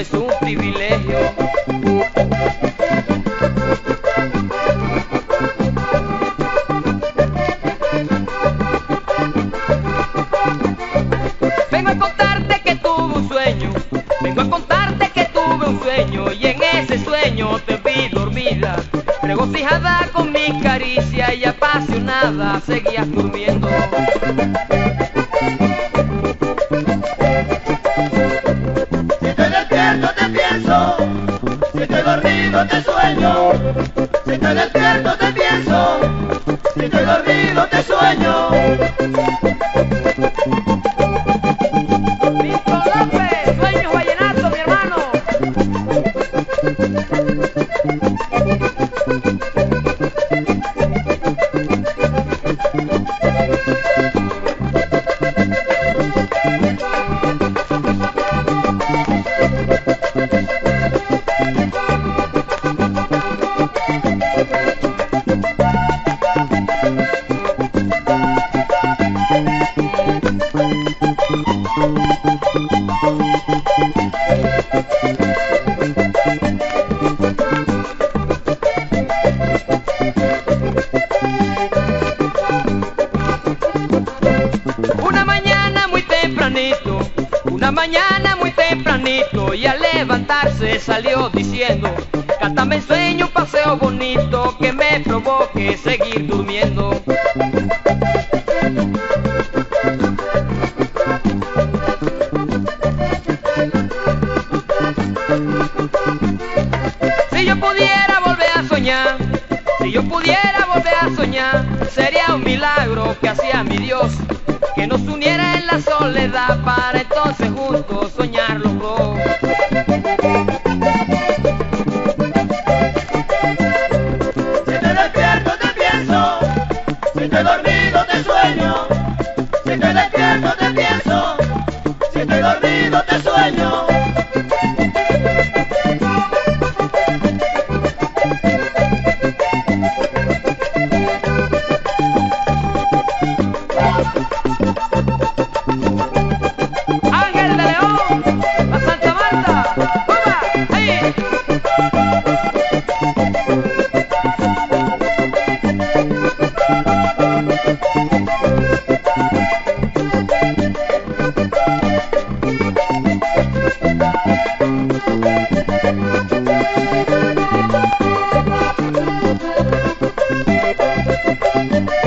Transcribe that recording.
es un privilegio. Vengo a contarte que tuve un sueño, vengo a contarte que tuve un sueño y en ese sueño te vi dormida, regocijada con mi caricia y apasionada seguías durmiendo. Sueño. Si estoy despierto te pienso, si estoy dormido te sueño. Nico López, sueños vallenatos, mi hermano. Una mañana muy tempranito, una mañana muy tempranito y al levantarse salió diciendo, cántame sueño un paseo bonito que me provoque seguir durmiendo. Si yo pudiera volver a soñar, si yo pudiera volver a soñar, sería un milagro que hacía mi Dios, que nos uniera en la soledad para entonces juntos soñar los dos. Si estoy despierto te pienso, si estoy dormido te sueño. Si estoy despierto te pienso, si estoy dormido te sueño. Thank you.